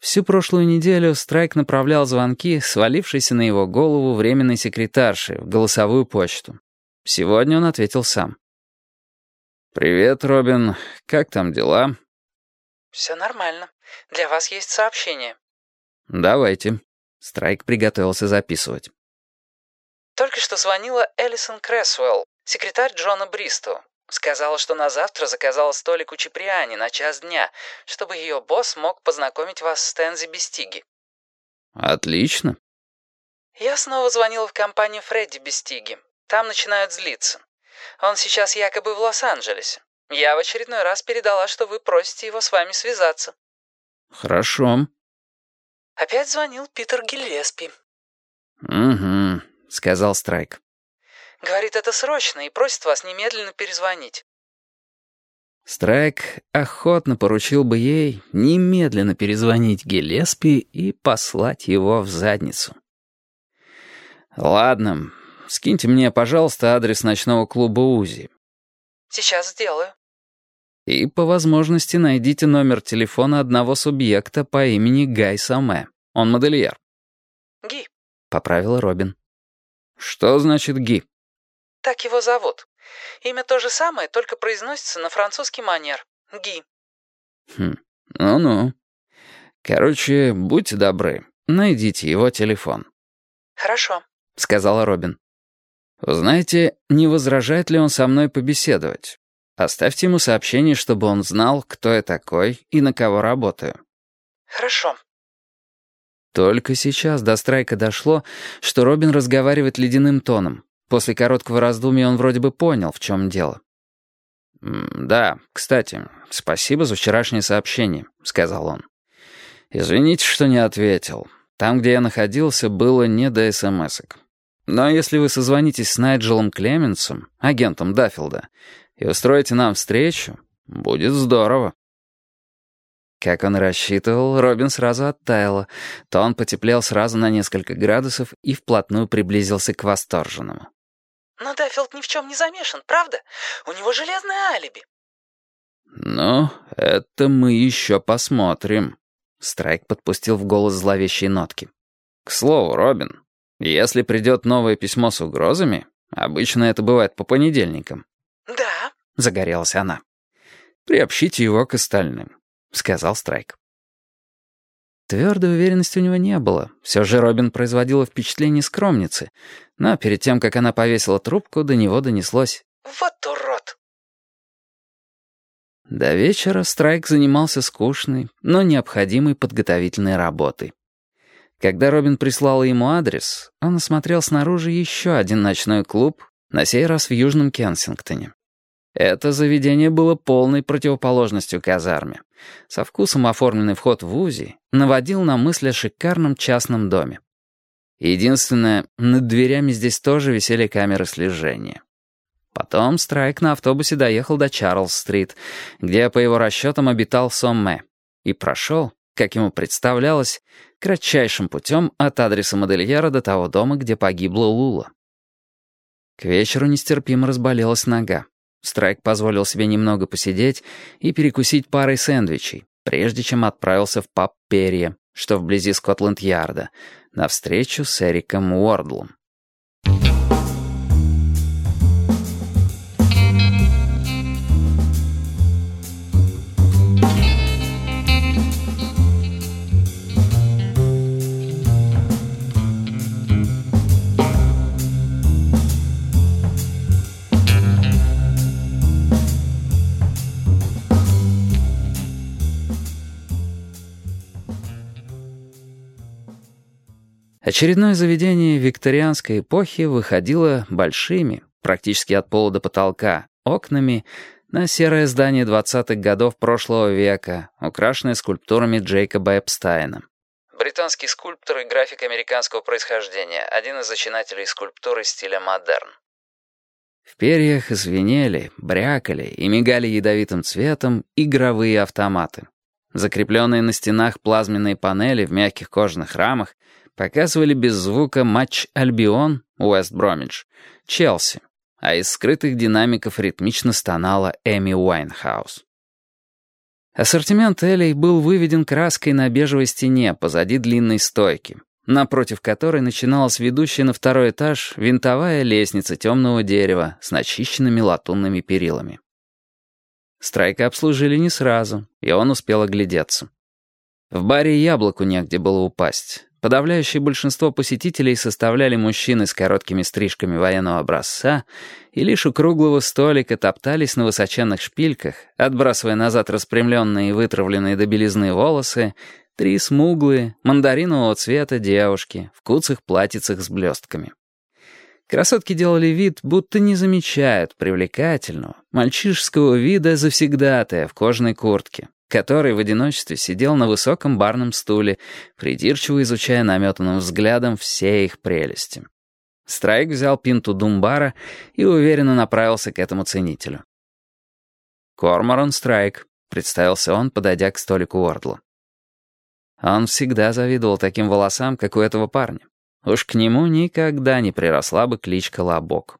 Всю прошлую неделю Страйк направлял звонки, свалившиеся на его голову временной секретарши, в голосовую почту. Сегодня он ответил сам. «Привет, Робин. Как там дела?» «Все нормально. Для вас есть сообщение». «Давайте». Страйк приготовился записывать. «Только что звонила Элисон Крэсуэлл, секретарь Джона Бристу. Сказала, что на завтра заказала столик у Чиприани на час дня, чтобы ее босс мог познакомить вас с Тензи Бестиги». «Отлично». «Я снова звонила в компанию Фредди Бестиги. Там начинают злиться. Он сейчас якобы в Лос-Анджелесе. Я в очередной раз передала, что вы просите его с вами связаться». «Хорошо». Опять звонил Питер Гиллеспи. «Угу», — сказал Страйк. Говорит, это срочно и просит вас немедленно перезвонить». Страйк охотно поручил бы ей немедленно перезвонить Гелеспи и послать его в задницу. «Ладно, скиньте мне, пожалуйста, адрес ночного клуба УЗИ». «Сейчас сделаю». И по возможности найдите номер телефона одного субъекта по имени Гай Саме. Он модельер. «Ги», — поправила Робин. «Что значит Ги?» Так его зовут. Имя то же самое, только произносится на французский манер. Ги. Хм, ну-ну. Короче, будьте добры, найдите его телефон. Хорошо, сказала Робин. Знаете, не возражает ли он со мной побеседовать? Оставьте ему сообщение, чтобы он знал, кто я такой и на кого работаю. Хорошо. Только сейчас до Страйка дошло, что Робин разговаривает ледяным тоном, После короткого раздумья он вроде бы понял, в чем дело. «Да, кстати, спасибо за вчерашнее сообщение», — сказал он. «Извините, что не ответил. Там, где я находился, было не до смс-ок. Но если вы созвонитесь с Найджелом Клеменсом, агентом Даффилда, и устроите нам встречу, будет здорово». Как он рассчитывал, Робин сразу оттаяла. То он потеплел сразу на несколько градусов и вплотную приблизился к восторженному. Но Даффилд ни в чем не замешан, правда? У него железное алиби. «Ну, это мы еще посмотрим», — Страйк подпустил в голос зловещие нотки. «К слову, Робин, если придет новое письмо с угрозами, обычно это бывает по понедельникам». «Да», — загорелась она. «Приобщите его к остальным», — сказал Страйк. Твердой уверенности у него не было. Все же Робин производила впечатление скромницы. Но перед тем, как она повесила трубку, до него донеслось «Вот урод!». До вечера Страйк занимался скучной, но необходимой подготовительной работой. Когда Робин прислала ему адрес, он осмотрел снаружи еще один ночной клуб, на сей раз в Южном Кенсингтоне. Это заведение было полной противоположностью казарме. Со вкусом оформленный вход в УЗИ наводил на мысль о шикарном частном доме. Единственное, над дверями здесь тоже висели камеры слежения. Потом Страйк на автобусе доехал до Чарльз-стрит, где, по его расчетам, обитал Сомме, и прошел, как ему представлялось, кратчайшим путем от адреса модельера до того дома, где погибла Лула. К вечеру нестерпимо разболелась нога. Страйк позволил себе немного посидеть и перекусить парой сэндвичей, прежде чем отправился в паб «Перья», что вблизи Скотланд-Ярда, на встречу с Эриком Уордлом. Очередное заведение викторианской эпохи выходило большими, практически от пола до потолка, окнами на серое здание 20-х годов прошлого века, украшенное скульптурами Джейкоба Эпстайна. Британский скульптор и график американского происхождения, один из зачинателей скульптуры стиля модерн. В перьях звенели, брякали и мигали ядовитым цветом игровые автоматы. Закрепленные на стенах плазменные панели в мягких кожаных рамах показывали без звука матч Альбион, Уэст Бромидж, Челси, а из скрытых динамиков ритмично стонала Эми Уайнхаус. Ассортимент Элей был выведен краской на бежевой стене позади длинной стойки, напротив которой начиналась ведущая на второй этаж винтовая лестница темного дерева с начищенными латунными перилами. Страйка обслужили не сразу, и он успел оглядеться. В баре яблоку негде было упасть. Подавляющее большинство посетителей составляли мужчины с короткими стрижками военного образца, и лишь у круглого столика топтались на высоченных шпильках, отбрасывая назад распрямленные и вытравленные до белизны волосы, три смуглые, мандаринового цвета девушки в куцых платьицах с блестками. Красотки делали вид, будто не замечают привлекательного, мальчишеского вида завсегдатая в кожаной куртке, который в одиночестве сидел на высоком барном стуле, придирчиво изучая наметанным взглядом все их прелести. Страйк взял пинту Думбара и уверенно направился к этому ценителю. «Корморан Страйк», — представился он, подойдя к столику Уордла. Он всегда завидовал таким волосам, как у этого парня. Уж к нему никогда не приросла бы кличка Лобок.